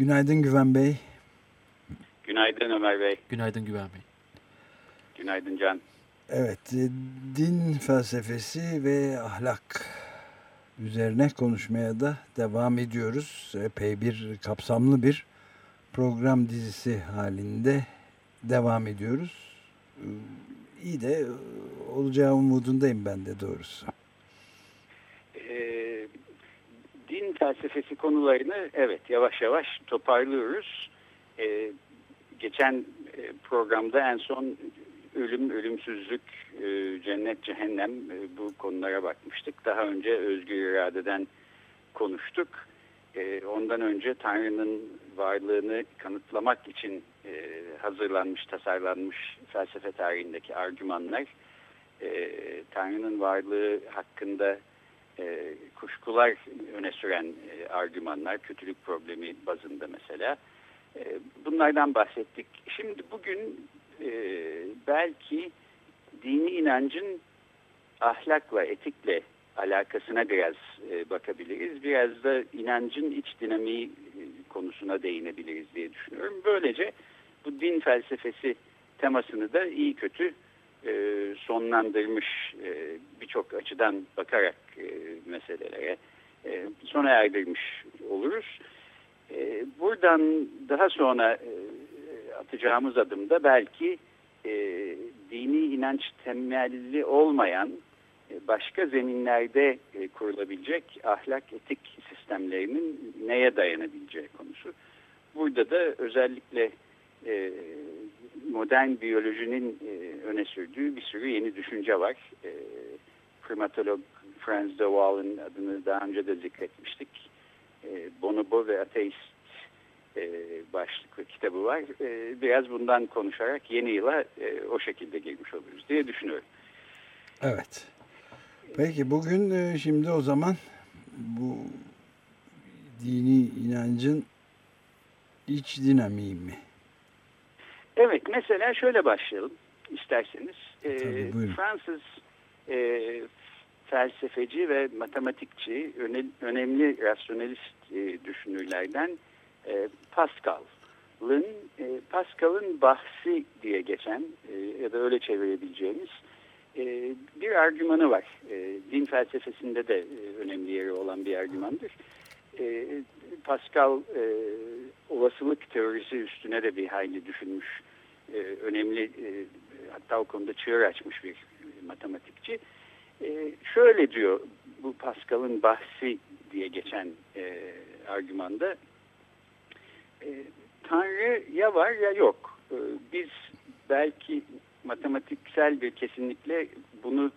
Günaydın Güven Bey. Günaydın Ömer Bey. Günaydın Güven Bey. Günaydın Can. Evet, e, din felsefesi ve ahlak üzerine konuşmaya da devam ediyoruz. Epey bir kapsamlı bir program dizisi halinde devam ediyoruz. E, İyi de olacağı umudundayım ben de doğrusu. Ee, din felsefesi konularını evet yavaş yavaş toparlıyoruz. Ee, geçen e, programda en son ölüm, ölümsüzlük, e, cennet, cehennem e, bu konulara bakmıştık. Daha önce özgür iradeden konuştuk. E, ondan önce Tanrı'nın varlığını kanıtlamak için e, hazırlanmış, tasarlanmış felsefe tarihindeki argümanlar e, Tanrı'nın varlığı hakkında e, kuşkular öne süren e, argümanlar, kötülük problemi bazında mesela. E, bunlardan bahsettik. Şimdi bugün belki dini inancın ahlakla, etikle alakasına biraz bakabiliriz. Biraz da inancın iç dinamiği konusuna değinebiliriz diye düşünüyorum. Böylece bu din felsefesi temasını da iyi kötü e, sonlandırmış e, birçok açıdan bakarak e, meselelere e, sona erdirmiş oluruz. E, buradan daha sonra e, atacağımız adımda belki e, dini inanç temelli olmayan e, başka zeminlerde e, kurulabilecek ahlak etik sistemlerinin neye dayanabileceği konusu. Burada da özellikle e, modern biyolojinin öne sürdüğü bir sürü yeni düşünce var. Primatolog Franz de Waal'ın adını daha önce de zikretmiştik. Bonobo ve Ateist başlıklı kitabı var. Biraz bundan konuşarak yeni yıla o şekilde girmiş oluruz diye düşünüyorum. Evet. Peki bugün e, şimdi o zaman bu dini inancın iç dinamiği mi? Evet mesela şöyle başlayalım isterseniz. Tabii, ee, Fransız e, felsefeci ve matematikçi önemli rasyonelist e, düşünürlerden e, Pascal'ın e, Pascal'ın bahsi diye geçen e, ya da öyle çevirebileceğimiz e, bir argümanı var. E, din felsefesinde de e, önemli yeri olan bir argümandır. E, Pascal e, olasılık teorisi üstüne de bir hayli düşünmüş. E, önemli e, hatta o konuda çığır açmış bir matematikçi. E, şöyle diyor bu Pascal'ın bahsi diye geçen e, argümanda e, Tanrı ya var ya yok. E, biz belki matematiksel bir kesinlikle bunu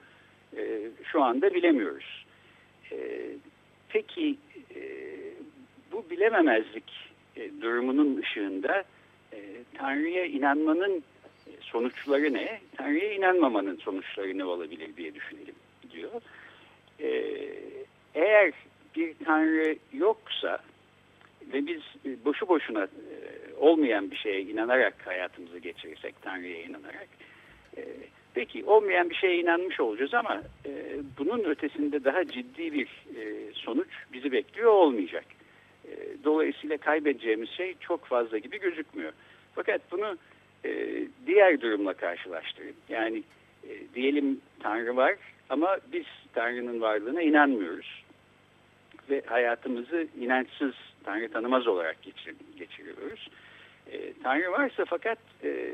e, şu anda bilemiyoruz. E, peki e, bu bilememezlik e, durumunun ışığında e, Tanrı'ya inanmanın sonuçları ne? Tanrı'ya inanmamanın sonuçları ne olabilir diye düşünelim diyor. E, eğer bir Tanrı yoksa ve biz boşu boşuna e, olmayan bir şeye inanarak hayatımızı geçirirsek, Tanrı'ya inanarak e, peki olmayan bir şeye inanmış olacağız ama e, bunun ötesinde daha ciddi bir sonuç bizi bekliyor olmayacak. Dolayısıyla kaybedeceğimiz şey çok fazla gibi gözükmüyor. Fakat bunu e, diğer durumla karşılaştırın. Yani e, diyelim Tanrı var ama biz Tanrı'nın varlığına inanmıyoruz. Ve hayatımızı inançsız, Tanrı tanımaz olarak geçir, geçiriyoruz. E, Tanrı varsa fakat e,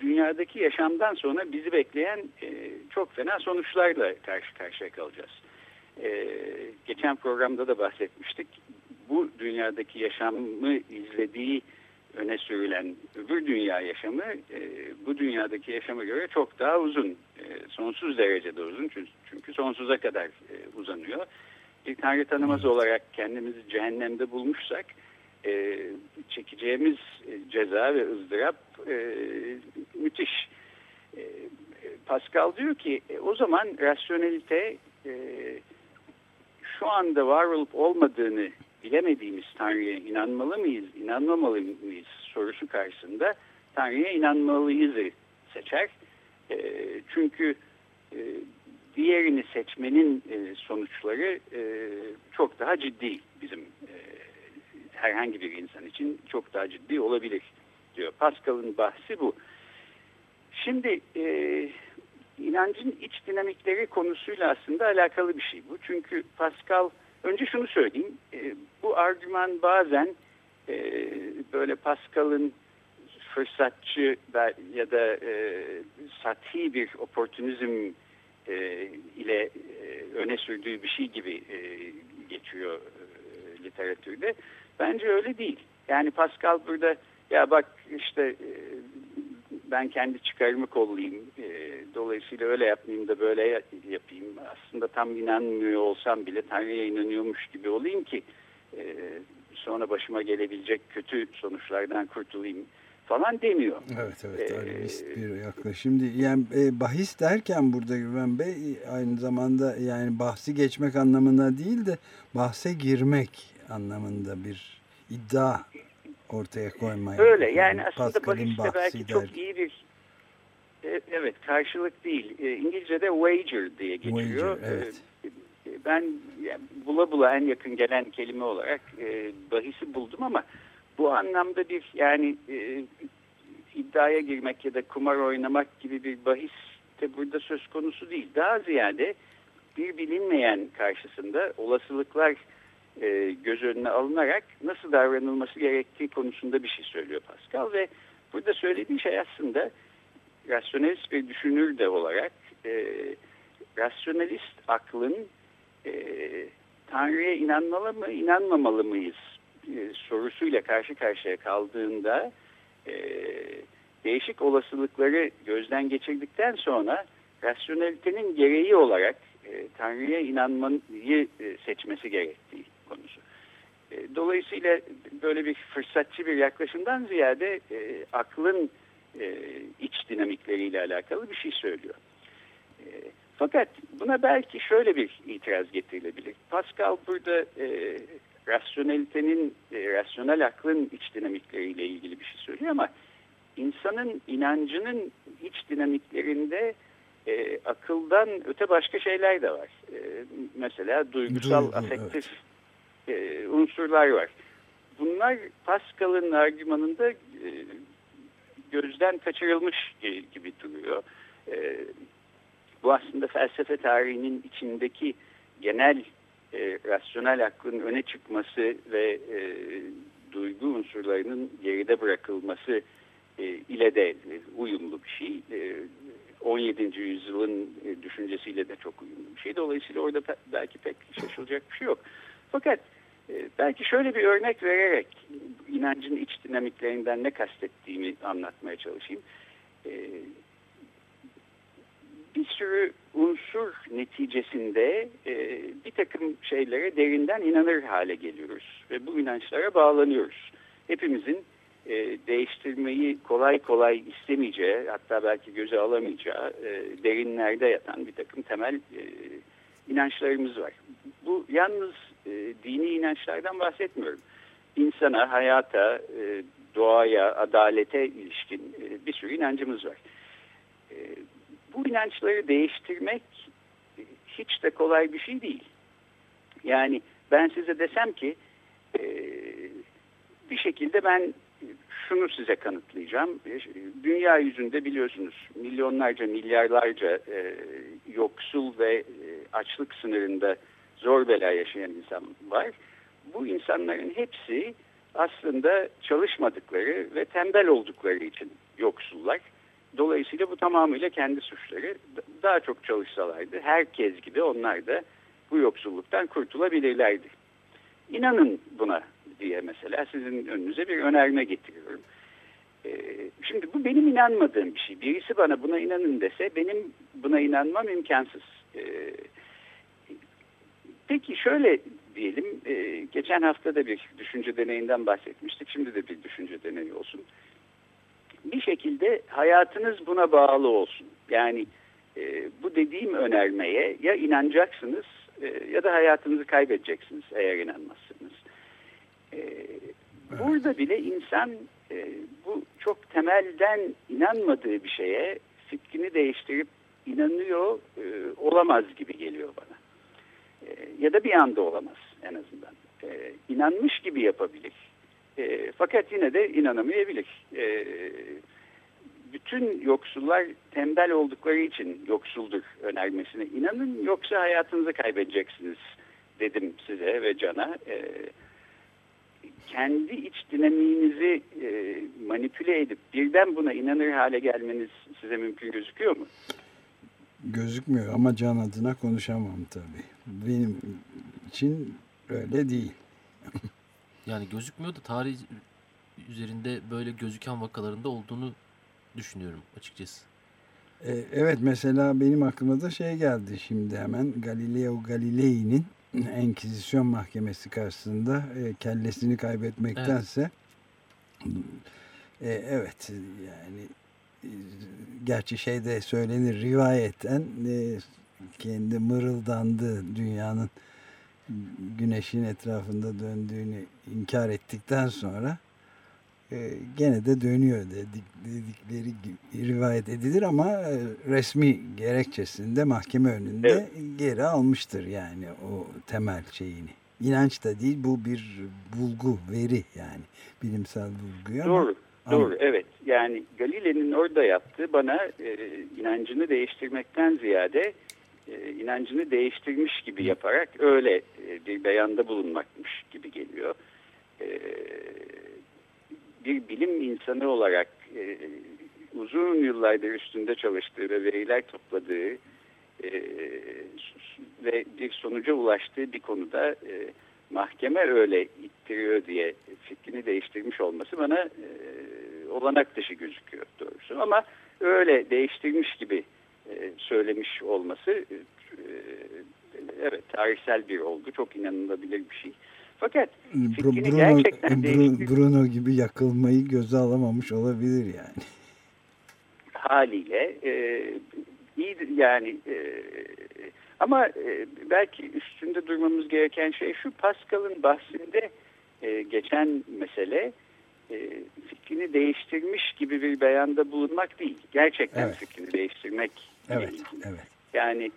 dünyadaki yaşamdan sonra bizi bekleyen e, çok fena sonuçlarla karşı karşıya kalacağız. E, geçen programda da bahsetmiştik. Bu dünyadaki yaşamı izlediği öne sürülen öbür dünya yaşamı e, bu dünyadaki yaşama göre çok daha uzun. E, sonsuz derecede uzun çünkü, çünkü sonsuza kadar e, uzanıyor. bir Tanrı tanımaz olarak kendimizi cehennemde bulmuşsak e, çekeceğimiz ceza ve ızdırap e, müthiş. E, Pascal diyor ki e, o zaman rasyonelite e, şu anda var olup olmadığını bilemediğimiz Tanrı'ya inanmalı mıyız, inanmamalı mıyız sorusu karşısında Tanrı'ya inanmalıyızı seçer. E, çünkü e, diğerini seçmenin e, sonuçları e, çok daha ciddi bizim e, herhangi bir insan için çok daha ciddi olabilir diyor. Pascal'ın bahsi bu. Şimdi e, inancın iç dinamikleri konusuyla aslında alakalı bir şey bu. Çünkü Pascal, önce şunu söyleyeyim, e, bu argüman bazen e, böyle Pascal'ın fırsatçı ya da e, sati bir oportunizm e, ile öne sürdüğü bir şey gibi geçiyor literatürde. Bence öyle değil. Yani Pascal burada ya bak işte ben kendi çıkarımı kollayayım. E, dolayısıyla öyle yapmayayım da böyle yapayım. Aslında tam inanmıyor olsam bile Tanrı'ya inanıyormuş gibi olayım ki e, sonra başıma gelebilecek kötü sonuçlardan kurtulayım falan demiyor. Evet evet ee, bir yaklaşım değil. Yani e, bahis derken burada Güven Bey aynı zamanda yani bahsi geçmek anlamına değil de bahse girmek anlamında bir iddia ortaya koymaya. Öyle yani aslında bahis de belki der. çok iyi bir e, evet karşılık değil. E, İngilizce'de wager diye geçiyor. Wager, evet. E, ben yani, bula bula en yakın gelen kelime olarak e, bahisi buldum ama bu anlamda bir yani e, iddiaya girmek ya da kumar oynamak gibi bir bahis de burada söz konusu değil. Daha ziyade bir bilinmeyen karşısında olasılıklar e, göz önüne alınarak nasıl davranılması gerektiği konusunda bir şey söylüyor Pascal ve burada söylediği şey aslında rasyonelist bir düşünür de olarak e, rasyonelist aklın e, Tanrı'ya inanmalı mı inanmamalı mıyız e, sorusuyla karşı karşıya kaldığında e, değişik olasılıkları gözden geçirdikten sonra rasyonelitenin gereği olarak e, Tanrı'ya inanmayı e, seçmesi gerektiği konusu. E, dolayısıyla böyle bir fırsatçı bir yaklaşımdan ziyade e, aklın e, iç dinamikleriyle alakalı bir şey söylüyor. E, fakat buna belki şöyle bir itiraz getirilebilir. Pascal burada e, rasyonelitenin, e, rasyonel aklın iç dinamikleriyle ilgili bir şey söylüyor ama insanın inancının iç dinamiklerinde e, akıldan öte başka şeyler de var. E, mesela duygusal, Duygu, afektif evet. e, unsurlar var. Bunlar Pascal'ın argümanında e, gözden kaçırılmış gibi duruyor. E, bu aslında felsefe tarihinin içindeki genel e, rasyonel aklın öne çıkması ve e, duygu unsurlarının geride bırakılması e, ile de e, uyumlu bir şey. E, 17. yüzyılın e, düşüncesiyle de çok uyumlu bir şey. Dolayısıyla orada belki pek şaşılacak bir şey yok. Fakat e, belki şöyle bir örnek vererek inancın iç dinamiklerinden ne kastettiğimi anlatmaya çalışayım. E, bir sürü unsur neticesinde e, bir takım şeylere derinden inanır hale geliyoruz ve bu inançlara bağlanıyoruz. Hepimizin e, değiştirmeyi kolay kolay istemeyeceği hatta belki göze alamayacağı e, derinlerde yatan bir takım temel inançlarımız var. Bu yalnız e, dini inançlardan bahsetmiyorum. İnsana, hayata, e, doğaya, adalete ilişkin e, bir sürü inancımız var. E, bu inançları değiştirmek hiç de kolay bir şey değil. Yani ben size desem ki e, bir şekilde ben şunu size kanıtlayacağım. E, dünya yüzünde biliyorsunuz milyonlarca, milyarlarca e, yoksul ve e, açlık sınırında zor bela yaşayan insan var. Bu insanların hepsi aslında çalışmadıkları ve tembel oldukları için yoksullar. Dolayısıyla bu tamamıyla kendi suçları. Daha çok çalışsalardı herkes gibi onlar da bu yoksulluktan kurtulabilirlerdi. İnanın buna diye mesela sizin önünüze bir önerme getiriyorum. Ee, şimdi bu benim inanmadığım bir şey. Birisi bana buna inanın dese benim buna inanmam imkansız. Peki şöyle diyelim, e, geçen hafta da bir düşünce deneyinden bahsetmiştik, şimdi de bir düşünce deneyi olsun. Bir şekilde hayatınız buna bağlı olsun. Yani e, bu dediğim önermeye ya inanacaksınız e, ya da hayatınızı kaybedeceksiniz eğer inanmazsınız. E, burada bile insan e, bu çok temelden inanmadığı bir şeye fikrini değiştirip inanıyor e, olamaz gibi geliyor bana. E, ya da bir anda olamaz en azından. E, inanmış gibi yapabilir. E, fakat yine de inanamayabilir. E, bütün yoksullar tembel oldukları için yoksuldur önermesine inanın yoksa hayatınızı kaybedeceksiniz dedim size ve Can'a. E, kendi iç dinamiğinizi e, manipüle edip birden buna inanır hale gelmeniz size mümkün gözüküyor mu? Gözükmüyor ama Can adına konuşamam tabii. Benim için öyle değil. yani gözükmüyor da tarih üzerinde böyle gözüken vakalarında olduğunu düşünüyorum açıkçası. E, evet mesela benim aklıma da şey geldi şimdi hemen Galileo Galilei'nin Enkizisyon Mahkemesi karşısında e, kellesini kaybetmektense evet. E, evet yani gerçi şeyde söylenir rivayeten e, kendi mırıldandı dünyanın güneşin etrafında döndüğünü inkar ettikten sonra e, gene de dönüyor dedik, dedikleri rivayet edilir ama e, resmi gerekçesinde mahkeme önünde evet. geri almıştır yani o temel şeyini. İnanç da değil bu bir bulgu, veri yani bilimsel bulgu. Doğru, ama, doğru evet. Yani Galile'nin orada yaptığı bana e, inancını değiştirmekten ziyade e, inancını değiştirmiş gibi yaparak öyle e, bir beyanda bulunmakmış gibi geliyor. E, bir bilim insanı olarak e, uzun yıllardır üstünde çalıştığı ve veriler topladığı e, ve bir sonuca ulaştığı bir konuda e, mahkeme öyle ittiriyor diye fikrini değiştirmiş olması bana e, olanak dışı gözüküyor doğrusu. Ama öyle değiştirmiş gibi e, söylemiş olması e, evet tarihsel bir olgu. Çok inanılabilir bir şey. Fakat fikrini Bruno, gerçekten Bruno, Bruno gibi yakılmayı göze alamamış olabilir yani. Haliyle e, iyidir yani e, ama e, belki üstünde durmamız gereken şey şu Pascal'ın bahsinde e, geçen mesele e, fikrini değiştirmiş gibi bir beyanda bulunmak değil. Gerçekten evet. fikrini değiştirmek evet, evet. Yani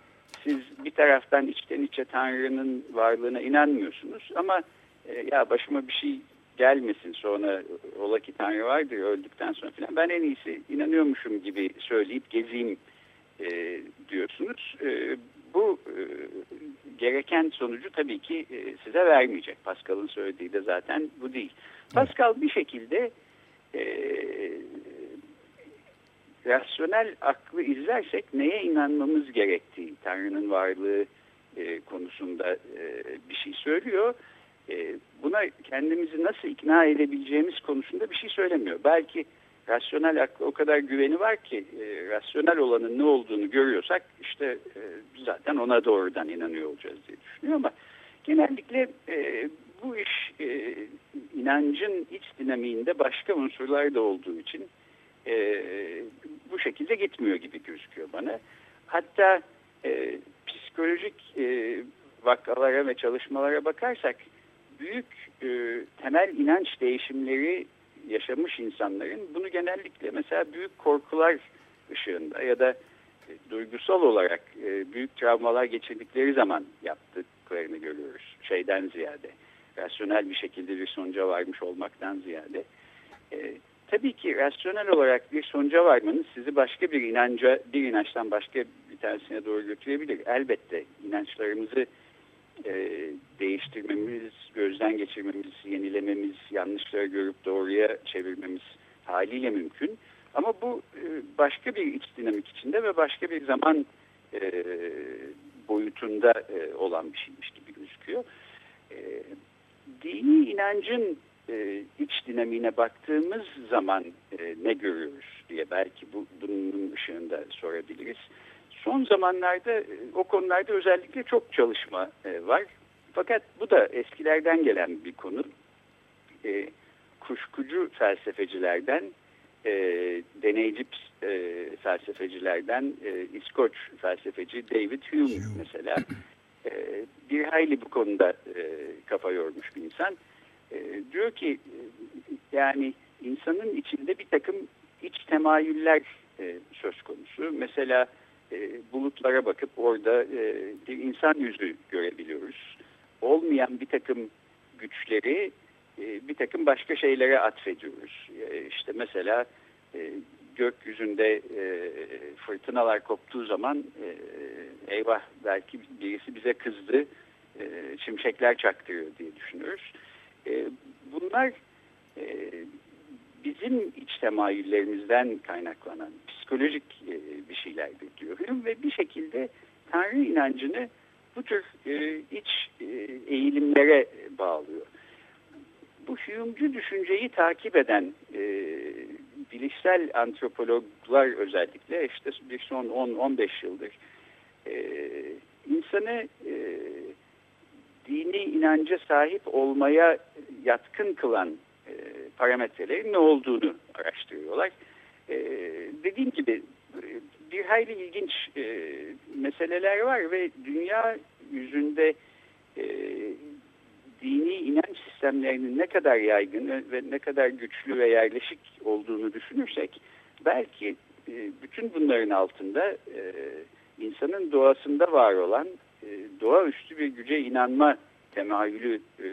siz bir taraftan içten içe Tanrı'nın varlığına inanmıyorsunuz ama e, ya başıma bir şey gelmesin sonra ola ki Tanrı vardır öldükten sonra falan ben en iyisi inanıyormuşum gibi söyleyip gezeyim e, diyorsunuz. E, bu e, gereken sonucu tabii ki e, size vermeyecek. Pascal'ın söylediği de zaten bu değil. Pascal bir şekilde e, rasyonel aklı izlersek neye inanmamız gerektiği, Tanrı'nın varlığı e, konusunda e, bir şey söylüyor. E, buna kendimizi nasıl ikna edebileceğimiz konusunda bir şey söylemiyor. Belki rasyonel aklı o kadar güveni var ki e, rasyonel olanın ne olduğunu görüyorsak işte e, zaten ona doğrudan inanıyor olacağız diye düşünüyor ama genellikle e, bu iş e, inancın iç dinamiğinde başka unsurlar da olduğu için e, bu şekilde gitmiyor gibi gözüküyor bana. Hatta e, psikolojik e, vakalara ve çalışmalara bakarsak büyük e, temel inanç değişimleri yaşamış insanların bunu genellikle mesela büyük korkular ışığında ya da e, duygusal olarak e, büyük travmalar geçirdikleri zaman yaptıklarını görüyoruz. Şeyden ziyade, rasyonel bir şekilde bir sonuca varmış olmaktan ziyade. E, tabii ki rasyonel olarak bir sonuca varmanız sizi başka bir inanca, bir inançtan başka bir tanesine doğru götürebilir. Elbette inançlarımızı e, değiştirmemiz, gözden geçirmemiz, yenilememiz, yanlışları görüp doğruya çevirmemiz haliyle mümkün. Ama bu e, başka bir iç dinamik içinde ve başka bir zaman e, boyutunda e, olan bir şeymiş gibi gözüküyor. E, dini inancın e, iç dinamiğine baktığımız zaman e, ne görüyoruz diye belki bu, bunun ışığında sorabiliriz son zamanlarda e, o konularda özellikle çok çalışma e, var. Fakat bu da eskilerden gelen bir konu. E, kuşkucu felsefecilerden, e, deneyici e, felsefecilerden e, İskoç felsefeci David Hume mesela e, bir hayli bu konuda e, kafa yormuş bir insan. E, diyor ki yani insanın içinde bir takım iç temayüller e, söz konusu. Mesela e, bulutlara bakıp orada e, bir insan yüzü görebiliyoruz. Olmayan bir takım güçleri e, bir takım başka şeylere atfediyoruz. E, işte mesela gökyüzünde fırtınalar koptuğu zaman eyvah belki birisi bize kızdı, e, şimşekler çaktırıyor diye düşünüyoruz. Bunlar bizim iç temayüllerimizden kaynaklanan psikolojik e, bir şeylerdir diyorum ve bir şekilde Tanrı inancını bu tür e, iç e, eğilimlere bağlıyor. Bu Hume'cu düşünceyi takip eden e, bilişsel antropologlar özellikle işte bir son 10-15 yıldır e, insanı e, dini inanca sahip olmaya yatkın kılan e, parametrelerin ne olduğunu araştırıyorlar. E, dediğim gibi bir hayli ilginç e, meseleler var ve dünya yüzünde e, dini inanç sistemlerinin ne kadar yaygın ve ne kadar güçlü ve yerleşik olduğunu düşünürsek belki e, bütün bunların altında e, insanın doğasında var olan e, doğaüstü bir güce inanma temayülü e,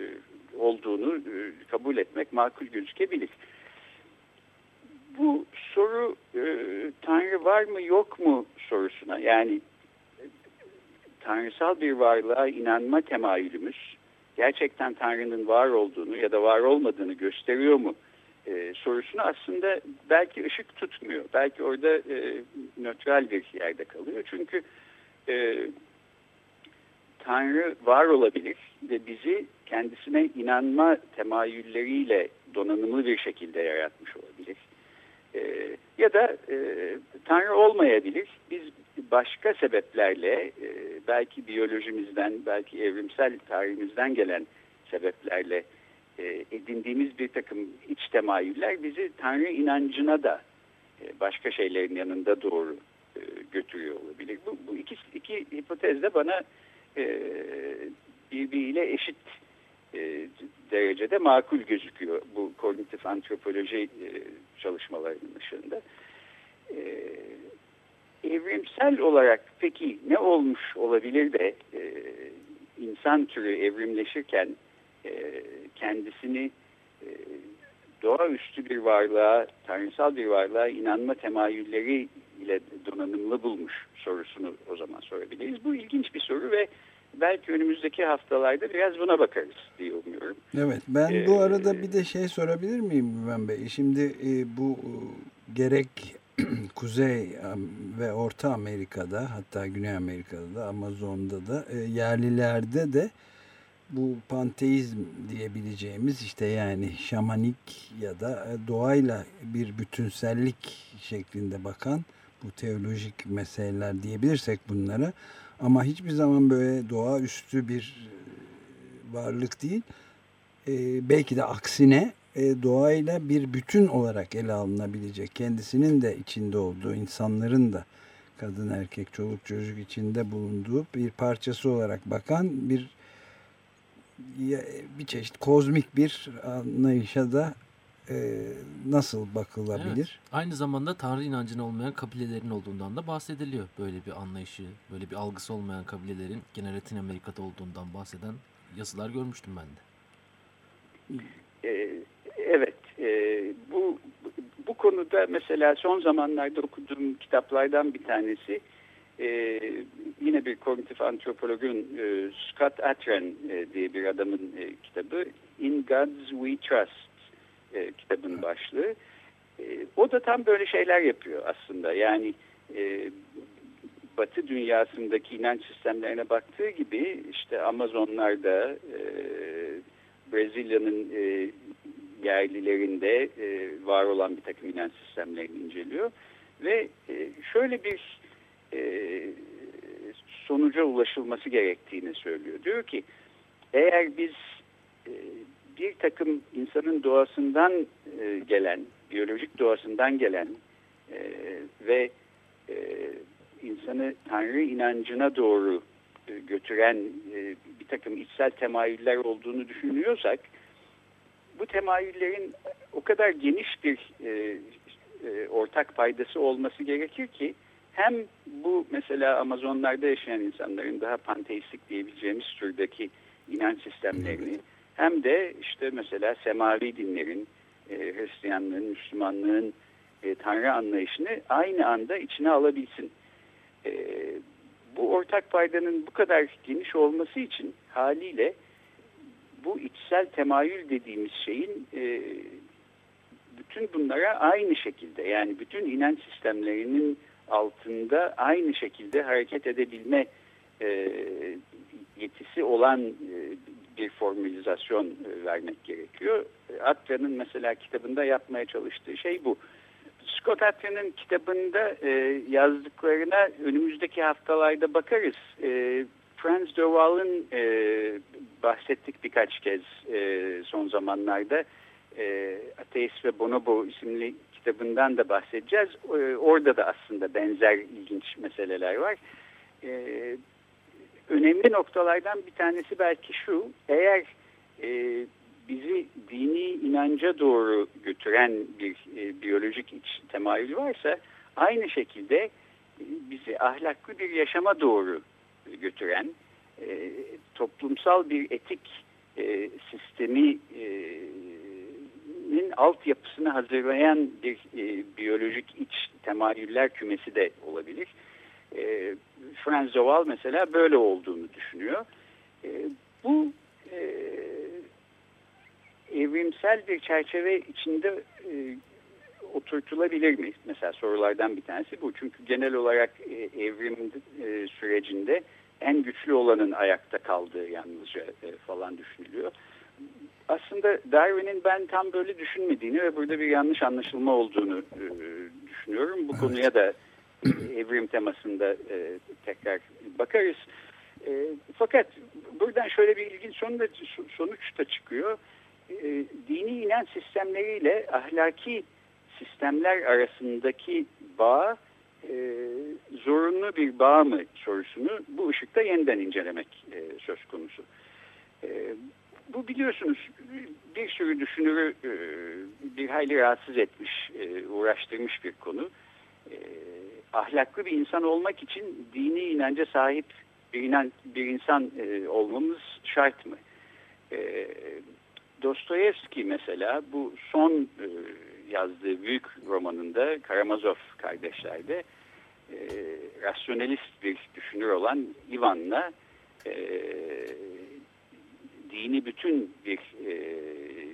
olduğunu e, kabul etmek makul gözükebilir. Bu soru e, Tanrı var mı yok mu sorusuna yani tanrısal bir varlığa inanma temayülümüz gerçekten Tanrı'nın var olduğunu ya da var olmadığını gösteriyor mu e, sorusunu aslında belki ışık tutmuyor. Belki orada e, nötral bir yerde kalıyor. Çünkü e, Tanrı var olabilir ve bizi kendisine inanma temayülleriyle donanımlı bir şekilde yaratmış olabilir. E, ya da e, Tanrı olmayabilir. Biz başka sebeplerle e, belki biyolojimizden, belki evrimsel tarihimizden gelen sebeplerle e, edindiğimiz bir takım iç temayüller bizi Tanrı inancına da e, başka şeylerin yanında doğru e, götürüyor olabilir. Bu, bu iki, iki hipotez de bana e, birbiriyle eşit e, derecede makul gözüküyor bu kognitif antropoloji e, çalışmalarının ışığında. E, evrimsel olarak peki ne olmuş olabilir de e, insan türü evrimleşirken kendisini e, doğaüstü bir varlığa, tanrısal bir varlığa inanma temayülleri ile donanımlı bulmuş sorusunu o zaman sorabiliriz. Bu ilginç bir soru ve belki önümüzdeki haftalarda biraz buna bakarız diye umuyorum. Evet ben ee, bu arada bir de şey sorabilir miyim Güven Bey? Şimdi e, bu e, gerek Kuzey ve Orta Amerika'da hatta Güney Amerika'da da Amazon'da da e, yerlilerde de bu panteizm diyebileceğimiz işte yani şamanik ya da e, doğayla bir bütünsellik şeklinde bakan bu teolojik meseleler diyebilirsek bunlara ama hiçbir zaman böyle doğaüstü bir e, varlık değil. Ee, belki de aksine e, doğayla bir bütün olarak ele alınabilecek kendisinin de içinde olduğu insanların da kadın erkek çoluk çocuk içinde bulunduğu bir parçası olarak bakan bir bir çeşit kozmik bir anlayışa da e, nasıl bakılabilir? Evet. Aynı zamanda Tanrı inancına olmayan kabilelerin olduğundan da bahsediliyor. Böyle bir anlayışı, böyle bir algısı olmayan kabilelerin gene Latin Amerika'da olduğundan bahseden yazılar görmüştüm ben de. Ee, evet, e, bu bu konuda mesela son zamanlarda okuduğum kitaplardan bir tanesi e, yine bir kognitif antropologun e, Scott Atran e, diye bir adamın e, kitabı In Gods We Trust e, kitabın başlığı. E, o da tam böyle şeyler yapıyor aslında. Yani e, Batı dünyasındaki inanç sistemlerine baktığı gibi işte Amazonlarda, e, Brezilya'nın e, yerlilerinde e, var olan bir takım inanç sistemlerini inceliyor. Ve e, şöyle bir e, sonuca ulaşılması gerektiğini söylüyor. Diyor ki eğer biz e, bir takım insanın doğasından e, gelen, biyolojik doğasından gelen e, ve e, insanı Tanrı inancına doğru götüren bir takım içsel temayüller olduğunu düşünüyorsak bu temayüllerin o kadar geniş bir ortak paydası olması gerekir ki hem bu mesela Amazonlarda yaşayan insanların daha panteistik diyebileceğimiz türdeki inanç sistemlerini hem de işte mesela semavi dinlerin, e, Hristiyanlığın, Müslümanlığın e, Tanrı anlayışını aynı anda içine alabilsin. E, bu ortak paydanın bu kadar geniş olması için haliyle bu içsel temayül dediğimiz şeyin e, bütün bunlara aynı şekilde yani bütün inanç sistemlerinin altında aynı şekilde hareket edebilme e, yetisi olan e, bir formülizasyon e, vermek gerekiyor. Atra'nın mesela kitabında yapmaya çalıştığı şey bu. Scott Atra'nın kitabında e, yazdıklarına önümüzdeki haftalarda bakarız. E, Franz de e, bahsettik birkaç kez e, son zamanlarda e, Ateist ve Bonobo isimli kitabından da bahsedeceğiz. E, orada da aslında benzer ilginç meseleler var. Önemli noktalardan bir tanesi belki şu, eğer e, bizi dini inanca doğru götüren bir e, biyolojik iç temayül varsa aynı şekilde e, bizi ahlaklı bir yaşama doğru götüren e, toplumsal bir etik e, sistemi e, altyapısını hazırlayan bir e, biyolojik iç temayüller kümesi de olabilir. E, Franz Zoval mesela böyle olduğunu düşünüyor. E, bu e, evrimsel bir çerçeve içinde e, oturtulabilir mi? Mesela sorulardan bir tanesi bu. Çünkü genel olarak e, evrim e, sürecinde en güçlü olanın ayakta kaldığı yalnızca e, falan düşünülüyor. Aslında Darwin'in ben tam böyle düşünmediğini ve burada bir yanlış anlaşılma olduğunu e, düşünüyorum. Bu evet. konuya da evrim temasında e, tekrar bakarız. E, fakat buradan şöyle bir ilginç sonuç, sonuç da çıkıyor. E, dini inanç sistemleriyle ahlaki sistemler arasındaki bağ e, zorunlu bir bağ mı sorusunu bu ışıkta yeniden incelemek e, söz konusu. E, bu biliyorsunuz bir sürü düşünürü e, bir hayli rahatsız etmiş, e, uğraştırmış bir konu. E, ahlaklı bir insan olmak için dini inanca sahip bir, inan, bir insan e, olmamız şart mı? E, Dostoyevski mesela bu son e, yazdığı büyük romanında Karamazov kardeşlerde e, rasyonelist bir düşünür olan Ivan'la e, dini bütün bir e,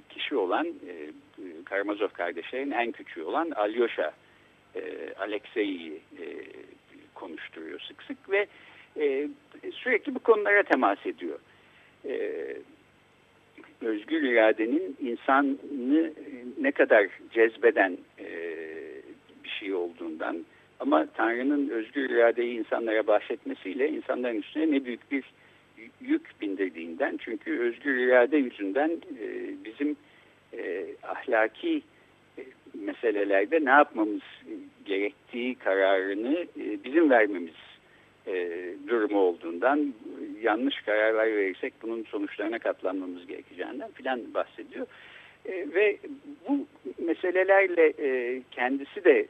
kişi olan e, Karamazov kardeşlerin en küçüğü olan Alyosha e, Alexey'i e, konuşturuyor sık sık ve e, sürekli bu konulara temas ediyor. E, özgür iradenin insanı ne kadar cezbeden e, bir şey olduğundan ama Tanrı'nın özgür iradeyi insanlara bahşetmesiyle insanların üstüne ne büyük bir yük bindirdiğinden çünkü özgür irade yüzünden bizim ahlaki e, meselelerde ne yapmamız gerektiği kararını e, bizim vermemiz e, durumu olduğundan yanlış kararlar verirsek bunun sonuçlarına katlanmamız gerekeceğinden filan bahsediyor. E, ve bu meselelerle kendisi de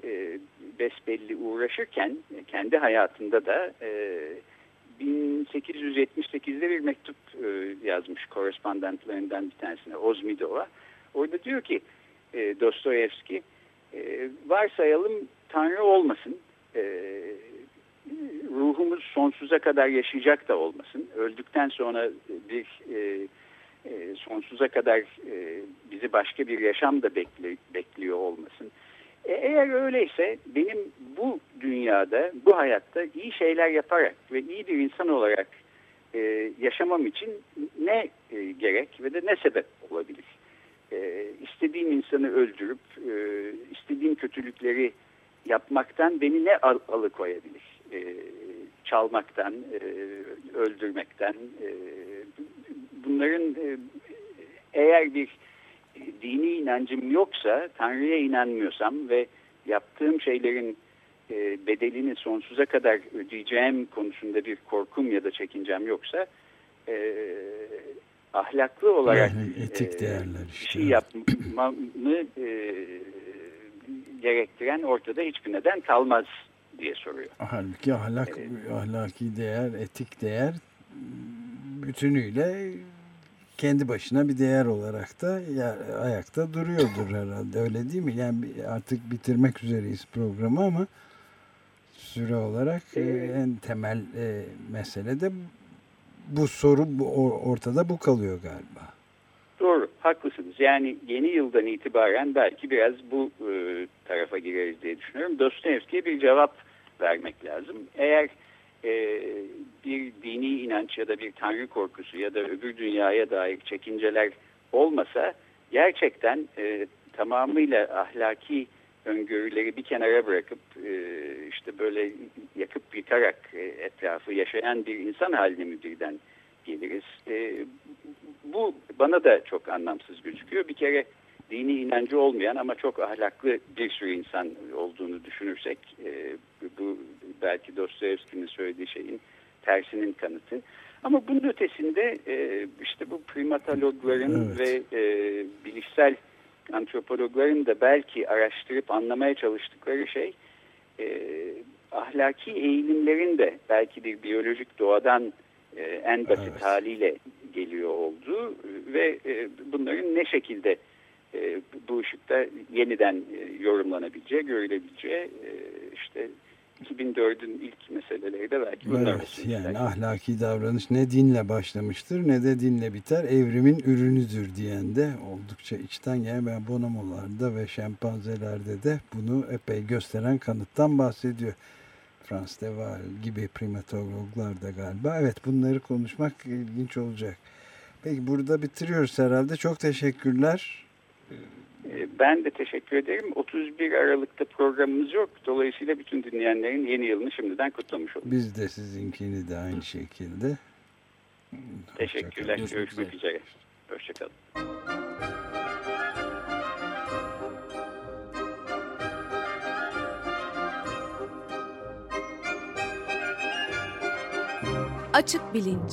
besbelli uğraşırken kendi hayatında da e, 1878'de bir mektup yazmış korespondentlarından bir tanesine Ozmidov'a. Orada diyor ki e, Dostoyevski e, varsayalım Tanrı olmasın e, ruhumuz sonsuza kadar yaşayacak da olmasın. Öldükten sonra bir e, e, sonsuza kadar e, bizi başka bir yaşam da bekli, bekliyor olmasın. E, eğer öyleyse benim bu dünyada, bu hayatta iyi şeyler yaparak ve iyi bir insan olarak e, yaşamam için ne e, gerek ve de ne sebep olabilir? E, istediğim insanı öldürüp e, istediğim kötülükleri yapmaktan beni ne al alıkoyabilir? E, çalmaktan, e, öldürmekten, e, bunların e, eğer bir dini inancım yoksa, Tanrı'ya inanmıyorsam ve yaptığım şeylerin e, bedelini sonsuza kadar ödeyeceğim konusunda bir korkum ya da çekincem yoksa e, ahlaklı olarak yani etik e, değerler işte. bir şey yapmamı e, gerektiren ortada hiçbir neden kalmaz diye soruyor. Halbuki ahlak, evet. ahlaki değer, etik değer bütünüyle kendi başına bir değer olarak da ya, ayakta duruyordur herhalde öyle değil mi? Yani artık bitirmek üzereyiz programı ama süre olarak e, en temel e, mesele de bu soru ortada bu kalıyor galiba. Doğru, haklısınız. Yani yeni yıldan itibaren belki biraz bu e, tarafa gireriz diye düşünüyorum. Dostoyevski'ye bir cevap vermek lazım. Eğer e, bir dini inanç ya da bir tanrı korkusu ya da öbür dünyaya dair çekinceler olmasa gerçekten e, tamamıyla ahlaki öngörüleri bir kenara bırakıp e, işte böyle yakıp yıkarak e, etrafı yaşayan bir insan haline mi birden geliriz? E, bu bana da çok anlamsız gözüküyor. Bir kere dini inancı olmayan ama çok ahlaklı bir sürü insan olduğunu düşünürsek e, bu belki Dostoyevski'nin söylediği şeyin tersinin kanıtı. Ama bunun ötesinde e, işte bu primatologların evet. ve e, bilişsel antropologların da belki araştırıp anlamaya çalıştıkları şey e, ahlaki eğilimlerin de belki bir biyolojik doğadan e, en basit evet. haliyle geliyor olduğu ve e, bunların ne şekilde e, bu ışıkta yeniden e, yorumlanabileceği, görülebileceği e, işte 2004'ün ilk meseleleri de belki bunlar. Evet, yani belki. ahlaki davranış ne dinle başlamıştır ne de dinle biter. Evrimin ürünüdür diyen de oldukça içten gelen yani bonomolarda ve şempanzelerde de bunu epey gösteren kanıttan bahsediyor. Frans de Waal gibi primatologlar da galiba. Evet bunları konuşmak ilginç olacak. Peki burada bitiriyoruz herhalde. Çok teşekkürler. Ee, ben de teşekkür ederim. 31 Aralık'ta programımız yok. Dolayısıyla bütün dinleyenlerin yeni yılını şimdiden kutlamış olduk. Biz de sizinkini de aynı şekilde. Teşekkürler. Görüşmek üzere. Hoşçakalın. Açık Bilinç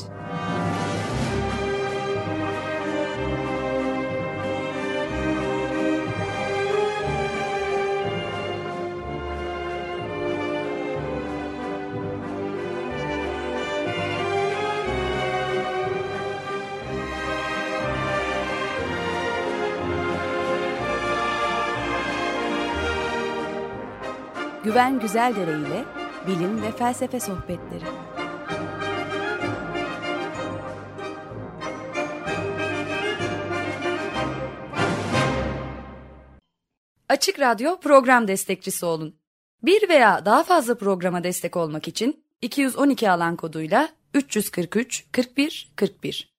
Güven Güzeldere ile bilim ve felsefe sohbetleri. Açık Radyo program destekçisi olun. Bir veya daha fazla programa destek olmak için 212 alan koduyla 343 41 41